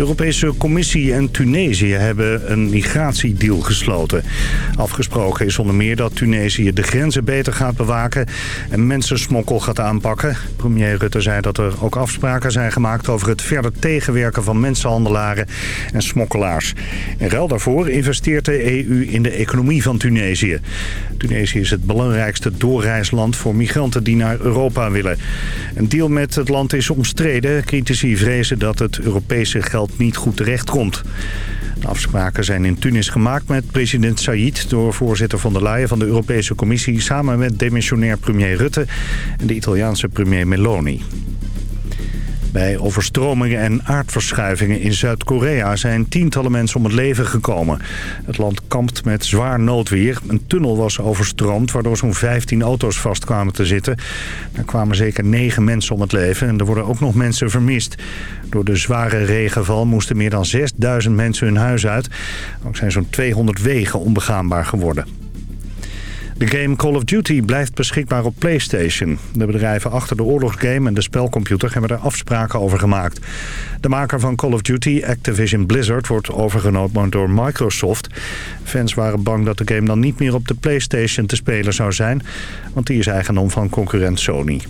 De Europese Commissie en Tunesië hebben een migratiedeal gesloten. Afgesproken is onder meer dat Tunesië de grenzen beter gaat bewaken... en mensensmokkel gaat aanpakken. Premier Rutte zei dat er ook afspraken zijn gemaakt... over het verder tegenwerken van mensenhandelaren en smokkelaars. In ruil daarvoor investeert de EU in de economie van Tunesië. Tunesië is het belangrijkste doorreisland voor migranten die naar Europa willen. Een deal met het land is omstreden. Critici vrezen dat het Europese geld niet goed terechtkomt. De afspraken zijn in Tunis gemaakt met president Said... door voorzitter van der Leyen van de Europese Commissie... samen met demissionair premier Rutte en de Italiaanse premier Meloni. Bij overstromingen en aardverschuivingen in Zuid-Korea zijn tientallen mensen om het leven gekomen. Het land kampt met zwaar noodweer. Een tunnel was overstroomd waardoor zo'n 15 auto's vast kwamen te zitten. Er kwamen zeker 9 mensen om het leven en er worden ook nog mensen vermist. Door de zware regenval moesten meer dan 6000 mensen hun huis uit. Ook zijn zo'n 200 wegen onbegaanbaar geworden. De game Call of Duty blijft beschikbaar op PlayStation. De bedrijven achter de oorlogsgame en de spelcomputer hebben er afspraken over gemaakt. De maker van Call of Duty, Activision Blizzard, wordt overgenomen door Microsoft. Fans waren bang dat de game dan niet meer op de PlayStation te spelen zou zijn, want die is eigendom van concurrent Sony.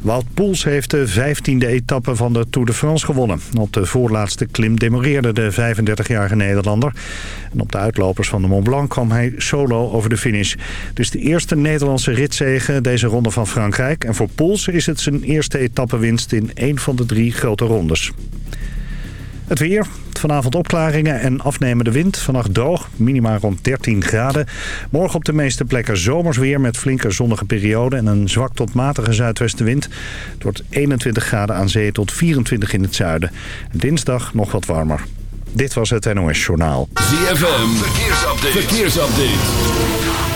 Wout Poels heeft de 15e etappe van de Tour de France gewonnen. Op de voorlaatste klim demoreerde de 35-jarige Nederlander. En op de uitlopers van de Mont Blanc kwam hij solo over de finish. Dus de eerste Nederlandse ritzege deze ronde van Frankrijk. En voor Poels is het zijn eerste etappewinst in één van de drie grote rondes. Het weer. Vanavond opklaringen en afnemende wind. Vannacht droog, minima rond 13 graden. Morgen op de meeste plekken zomers weer met flinke zonnige perioden... en een zwak tot matige zuidwestenwind. Het wordt 21 graden aan zee tot 24 in het zuiden. Dinsdag nog wat warmer. Dit was het NOS Journaal. ZFM, verkeersupdate. verkeersupdate.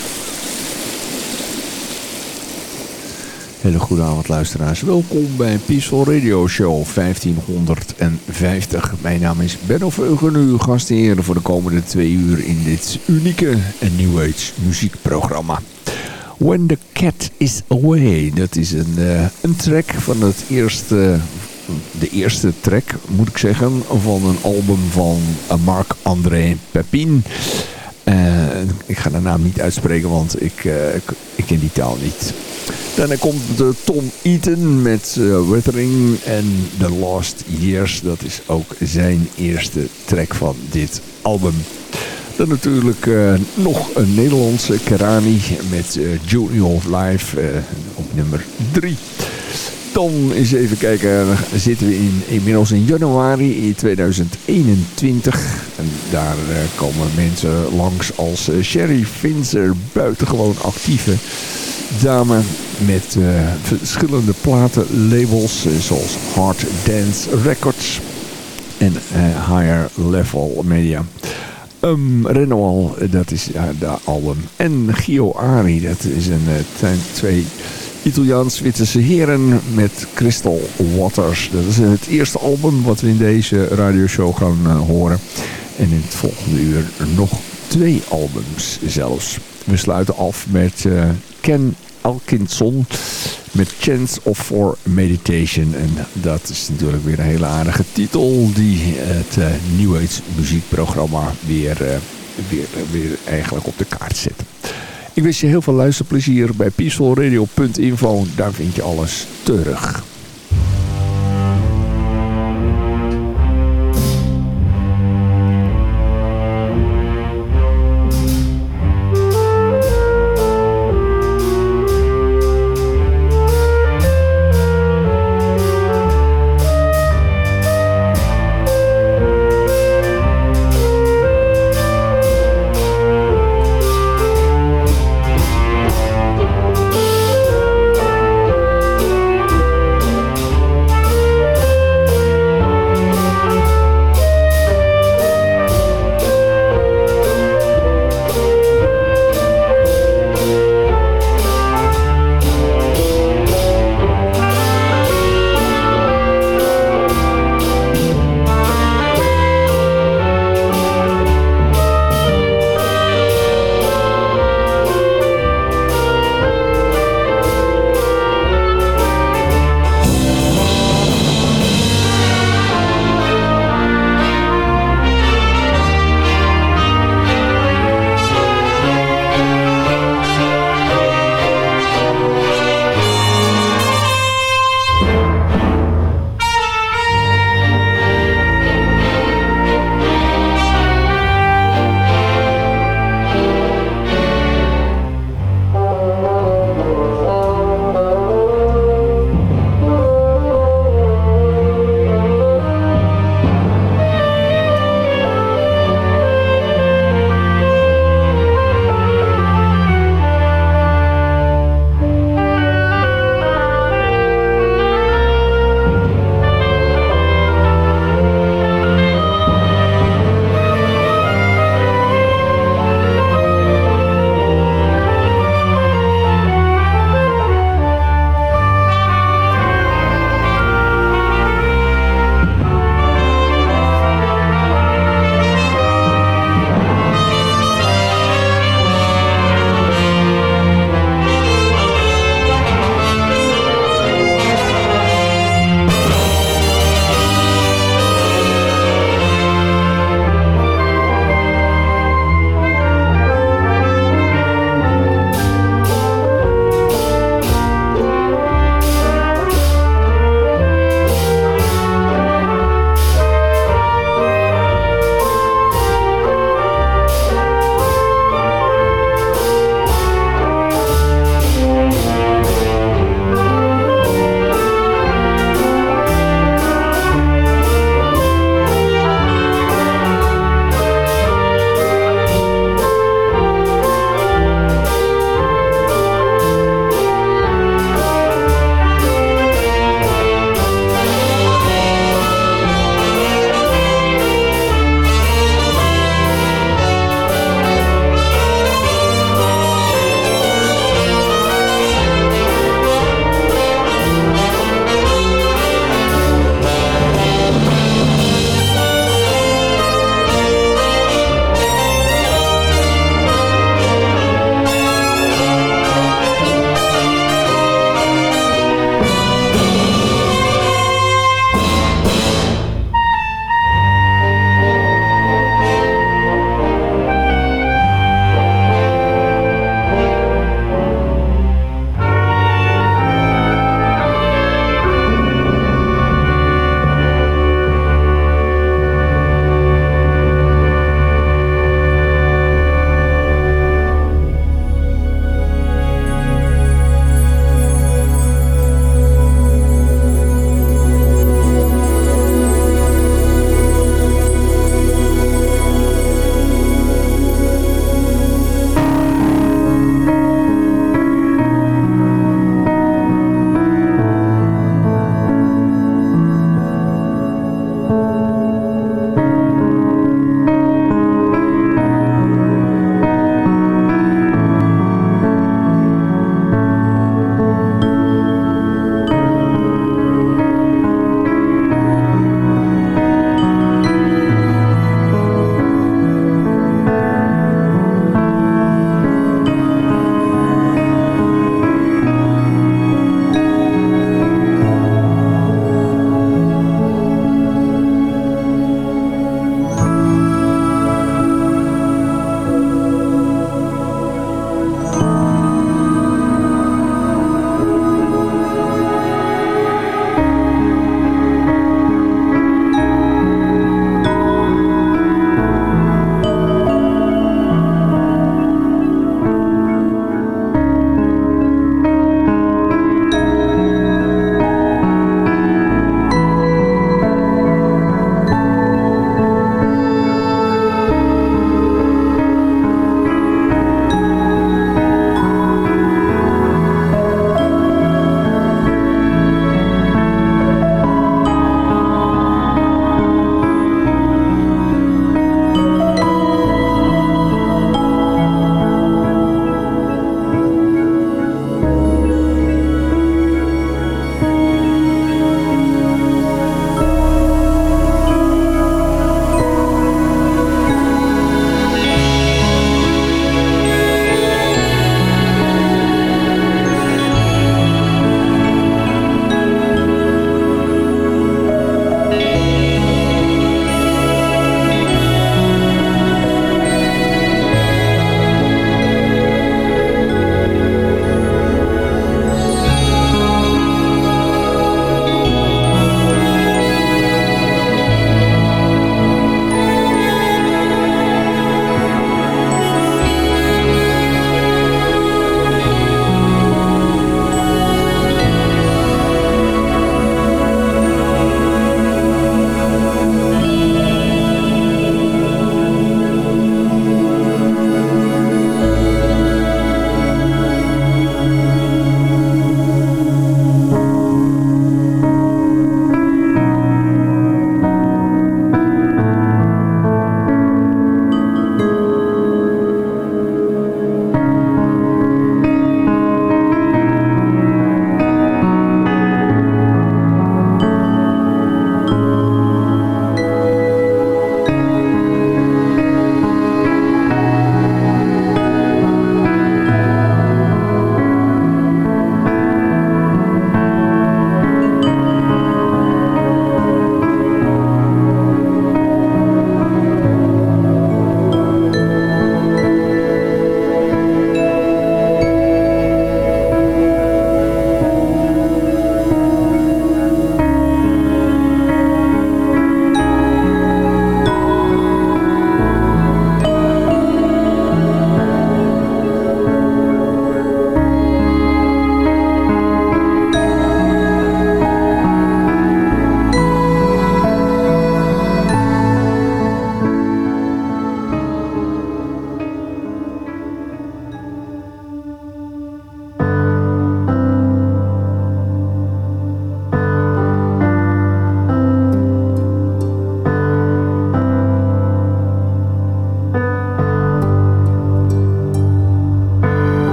Hele goede avond luisteraars. Welkom bij Peaceful Radio Show 1550. Mijn naam is Benno Veugen, uw gastheer voor de komende twee uur in dit unieke en New Age muziekprogramma. When the Cat is Away, dat is een, uh, een track van het eerste, de eerste track moet ik zeggen, van een album van uh, Marc-André Pepin. Uh, ik ga de naam niet uitspreken, want ik, ik, ik ken die taal niet. Dan komt de Tom Eaton met uh, Withering en The Lost Years. Dat is ook zijn eerste track van dit album. Dan natuurlijk nog een Nederlandse Kerani met uh, Journey of Life op nummer 3. Dan eens even kijken, zitten we in, inmiddels in januari 2021. En daar komen mensen langs als Sherry Finzer, buitengewoon actieve dame met uh, verschillende platenlabels uh, zoals Hard Dance Records en uh, Higher Level Media. Um, Renoal, dat is de album. En Gio Ari, dat is een, twee Italiaans-Zwitserse heren met Crystal Waters. Dat is het eerste album wat we in deze radioshow gaan horen. En in het volgende uur nog twee albums zelfs. We sluiten af met Ken Elkinson met Chance of for Meditation. En dat is natuurlijk weer een hele aardige titel die het uh, New Age muziekprogramma weer, weer, weer eigenlijk op de kaart zet. Ik wens je heel veel luisterplezier bij peacefulradio.info. Daar vind je alles terug.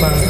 Guzmán.